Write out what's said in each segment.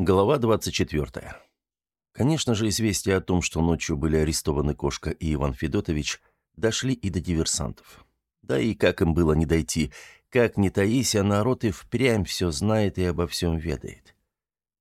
Глава 24. Конечно же, известия о том, что ночью были арестованы Кошка и Иван Федотович, дошли и до диверсантов. Да и как им было не дойти, как ни таись, а народ и впрямь все знает и обо всем ведает.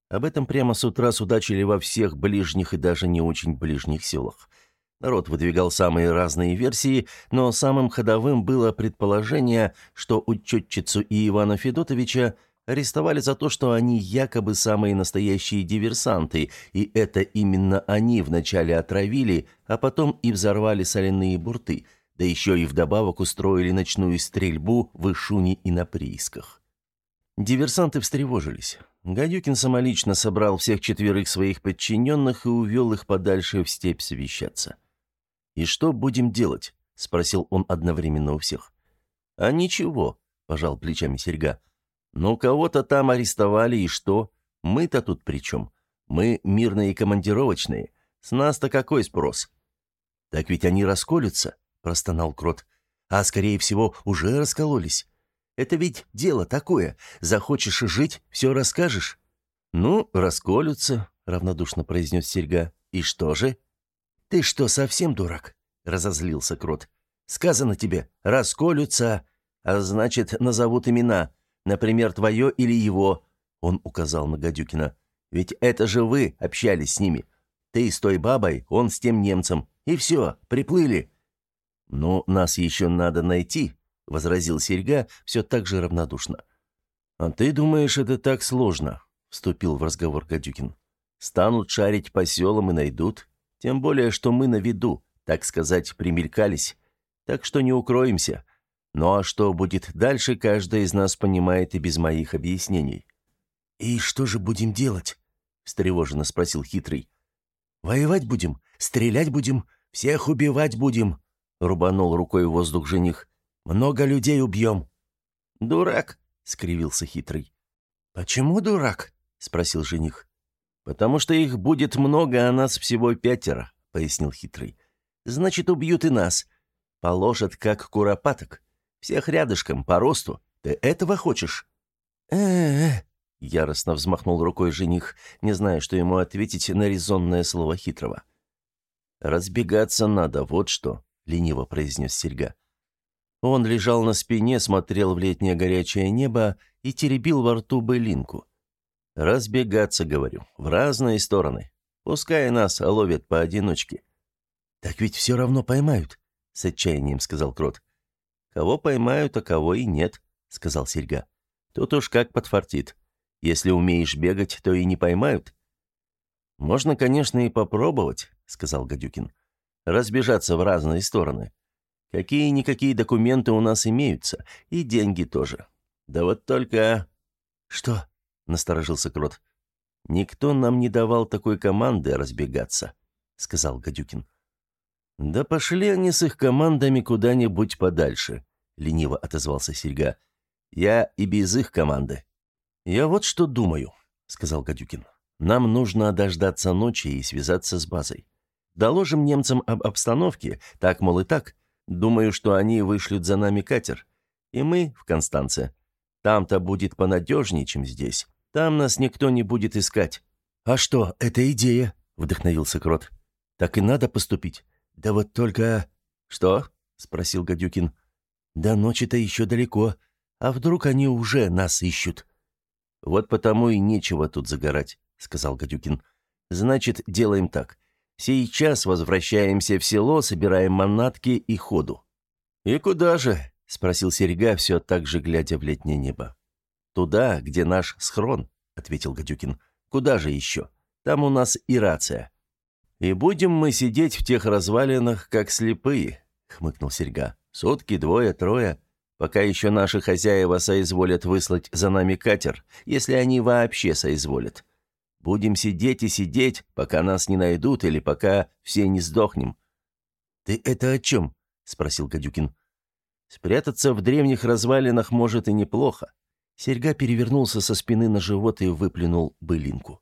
Об этом прямо с утра судачили во всех ближних и даже не очень ближних селах. Народ выдвигал самые разные версии, но самым ходовым было предположение, что учетчицу и Ивана Федотовича – арестовали за то, что они якобы самые настоящие диверсанты, и это именно они вначале отравили, а потом и взорвали соляные бурты, да еще и вдобавок устроили ночную стрельбу в Ишуне и на приисках. Диверсанты встревожились. Гадюкин самолично собрал всех четверых своих подчиненных и увел их подальше в степь совещаться. «И что будем делать?» — спросил он одновременно у всех. «А ничего», — пожал плечами серьга. «Ну, кого-то там арестовали, и что? Мы-то тут при чем? Мы мирные командировочные. С нас-то какой спрос?» «Так ведь они расколются», — простонал Крот. «А, скорее всего, уже раскололись. Это ведь дело такое. Захочешь жить, все расскажешь». «Ну, расколются», — равнодушно произнес Серьга. «И что же?» «Ты что, совсем дурак?» — разозлился Крот. «Сказано тебе, расколются, а значит, назовут имена. Например, твое или его?» Он указал на Гадюкина. «Ведь это же вы общались с ними. Ты с той бабой, он с тем немцем. И все, приплыли». «Ну, нас еще надо найти», — возразил Серьга все так же равнодушно. «А ты думаешь, это так сложно?» — вступил в разговор Гадюкин. «Станут шарить по селам и найдут. Тем более, что мы на виду, так сказать, примелькались. Так что не укроемся. Ну а что будет дальше, каждый из нас понимает и без моих объяснений. «И что же будем делать?» — встревоженно спросил хитрый. «Воевать будем? Стрелять будем? Всех убивать будем?» — рубанул рукой в воздух жених. «Много людей убьем». «Дурак!» — скривился хитрый. «Почему дурак?» — спросил жених. «Потому что их будет много, а нас всего пятеро», — пояснил хитрый. «Значит, убьют и нас. Положат, как куропаток. Всех рядышком, по росту. Ты этого хочешь?» «Э-э-э», — яростно взмахнул рукой жених, не зная, что ему ответить на резонное слово хитрого. «Разбегаться надо, вот что», — лениво произнес Серьга. Он лежал на спине, смотрел в летнее горячее небо и теребил во рту былинку. «Разбегаться, говорю, в разные стороны. Пускай нас ловят поодиночке». «Так ведь все равно поймают», — с отчаянием сказал Крот. «Кого поймают, а кого и нет», — сказал Серьга. «Тут уж как подфартит. Если умеешь бегать, то и не поймают». «Можно, конечно, и попробовать», — сказал Гадюкин. «Разбежаться в разные стороны. Какие-никакие документы у нас имеются, и деньги тоже. Да вот только...» «Что?» — насторожился Крот. «Никто нам не давал такой команды разбегаться», — сказал Гадюкин. «Да пошли они с их командами куда-нибудь подальше», — лениво отозвался Серьга. «Я и без их команды». «Я вот что думаю», — сказал Гадюкин. «Нам нужно дождаться ночи и связаться с базой. Доложим немцам об обстановке, так, мол, и так. Думаю, что они вышлют за нами катер. И мы в Констанце. Там-то будет понадежнее, чем здесь. Там нас никто не будет искать». «А что, это идея», — вдохновился Крот. «Так и надо поступить. Да вот только...» «Что?» — спросил Гадюкин. «До ночи-то еще далеко. А вдруг они уже нас ищут?» «Вот потому и нечего тут загорать», — сказал Гадюкин. «Значит, делаем так. Сейчас возвращаемся в село, собираем манатки и ходу». «И куда же?» — спросил Серега, все так же глядя в летнее небо. «Туда, где наш схрон», — ответил Гадюкин. «Куда же еще? Там у нас и рация». «И будем мы сидеть в тех развалинах, как слепые», — хмыкнул Серьга. Сутки, двое, трое, пока еще наши хозяева соизволят выслать за нами катер, если они вообще соизволят. Будем сидеть и сидеть, пока нас не найдут или пока все не сдохнем». «Ты это о чем?» — спросил Гадюкин. «Спрятаться в древних развалинах может и неплохо». Серьга перевернулся со спины на живот и выплюнул былинку.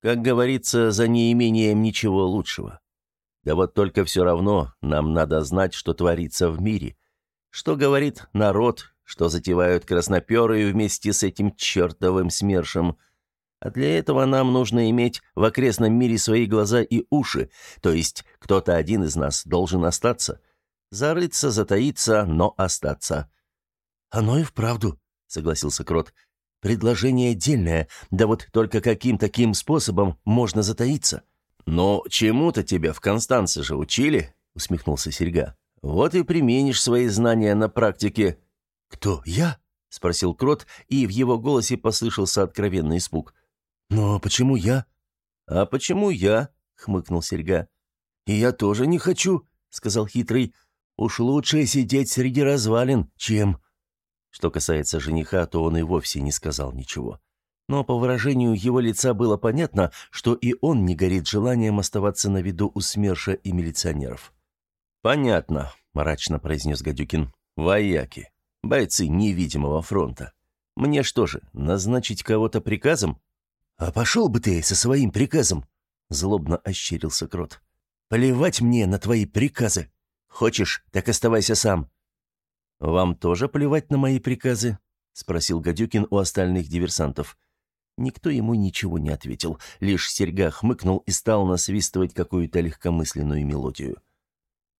«Как говорится, за неимением ничего лучшего. Да вот только все равно нам надо знать, что творится в мире. Что говорит народ, что затевают красноперы вместе с этим чертовым СМЕРШем. А для этого нам нужно иметь в окрестном мире свои глаза и уши, то есть кто-то один из нас должен остаться. Зарыться, затаиться, но остаться». «Оно и вправду», — согласился Крот. «Предложение дельное, да вот только каким таким способом можно затаиться?» «Но чему-то тебя в Констанце же учили?» — усмехнулся Серьга. «Вот и применишь свои знания на практике». «Кто, я?» — спросил Крот, и в его голосе послышался откровенный испуг. «Но почему я?» «А почему я?» — хмыкнул Серьга. «И я тоже не хочу», — сказал Хитрый. «Уж лучше сидеть среди развалин, чем...» Что касается жениха, то он и вовсе не сказал ничего. Но по выражению его лица было понятно, что и он не горит желанием оставаться на виду у СМЕРШа и милиционеров. «Понятно», — мрачно произнес Гадюкин. «Вояки. Бойцы невидимого фронта. Мне что же, назначить кого-то приказом?» «А пошел бы ты со своим приказом!» — злобно ощерился Крот. «Плевать мне на твои приказы. Хочешь, так оставайся сам». «Вам тоже плевать на мои приказы?» — спросил Гадюкин у остальных диверсантов. Никто ему ничего не ответил, лишь серьга хмыкнул и стал насвистывать какую-то легкомысленную мелодию.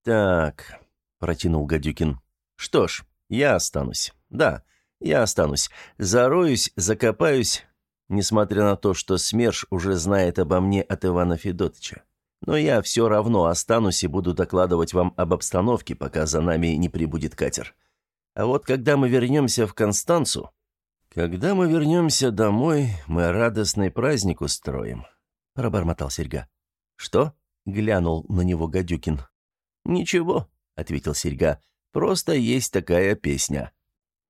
«Так», — протянул Гадюкин. «Что ж, я останусь. Да, я останусь. Зароюсь, закопаюсь, несмотря на то, что СМЕРШ уже знает обо мне от Ивана Федотовича. Но я все равно останусь и буду докладывать вам об обстановке, пока за нами не прибудет катер. А вот когда мы вернемся в Констанцу... Когда мы вернемся домой, мы радостный праздник устроим», — пробормотал Серьга. «Что?» — глянул на него Гадюкин. «Ничего», — ответил Серьга, — «просто есть такая песня».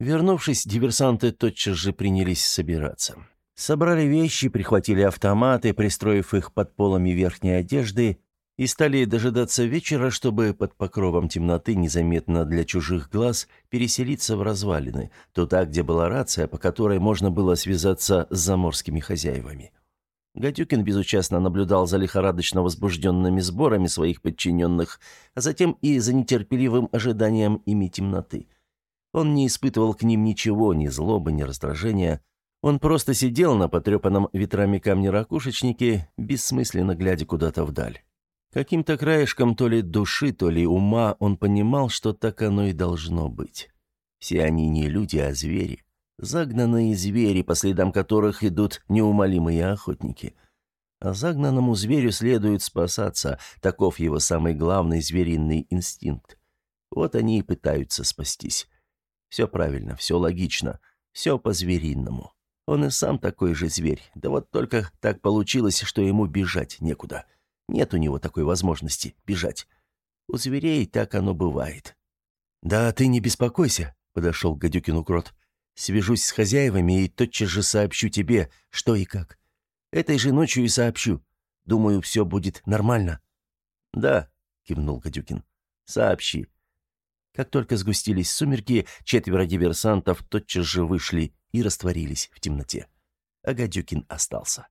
Вернувшись, диверсанты тотчас же принялись собираться. Собрали вещи, прихватили автоматы, пристроив их под полами верхней одежды, и стали дожидаться вечера, чтобы под покровом темноты незаметно для чужих глаз переселиться в развалины, туда, где была рация, по которой можно было связаться с заморскими хозяевами. Гадюкин безучастно наблюдал за лихорадочно возбужденными сборами своих подчиненных, а затем и за нетерпеливым ожиданием ими темноты. Он не испытывал к ним ничего, ни злобы, ни раздражения. Он просто сидел на потрепанном ветрами камне ракушечнике, бессмысленно глядя куда-то вдаль. Каким-то краешком то ли души, то ли ума он понимал, что так оно и должно быть. Все они не люди, а звери. Загнанные звери, по следам которых идут неумолимые охотники. А загнанному зверю следует спасаться, таков его самый главный звериный инстинкт. Вот они и пытаются спастись. Все правильно, все логично, все по-звериному. Он и сам такой же зверь, да вот только так получилось, что ему бежать некуда. Нет у него такой возможности бежать. У зверей так оно бывает. «Да ты не беспокойся», — подошел к Гадюкину Крот. Свяжусь с хозяевами и тотчас же сообщу тебе, что и как. Этой же ночью и сообщу. Думаю, все будет нормально». «Да», — кивнул Гадюкин. «Сообщи». Как только сгустились сумерки, четверо диверсантов тотчас же вышли и растворились в темноте. А Гадюкин остался.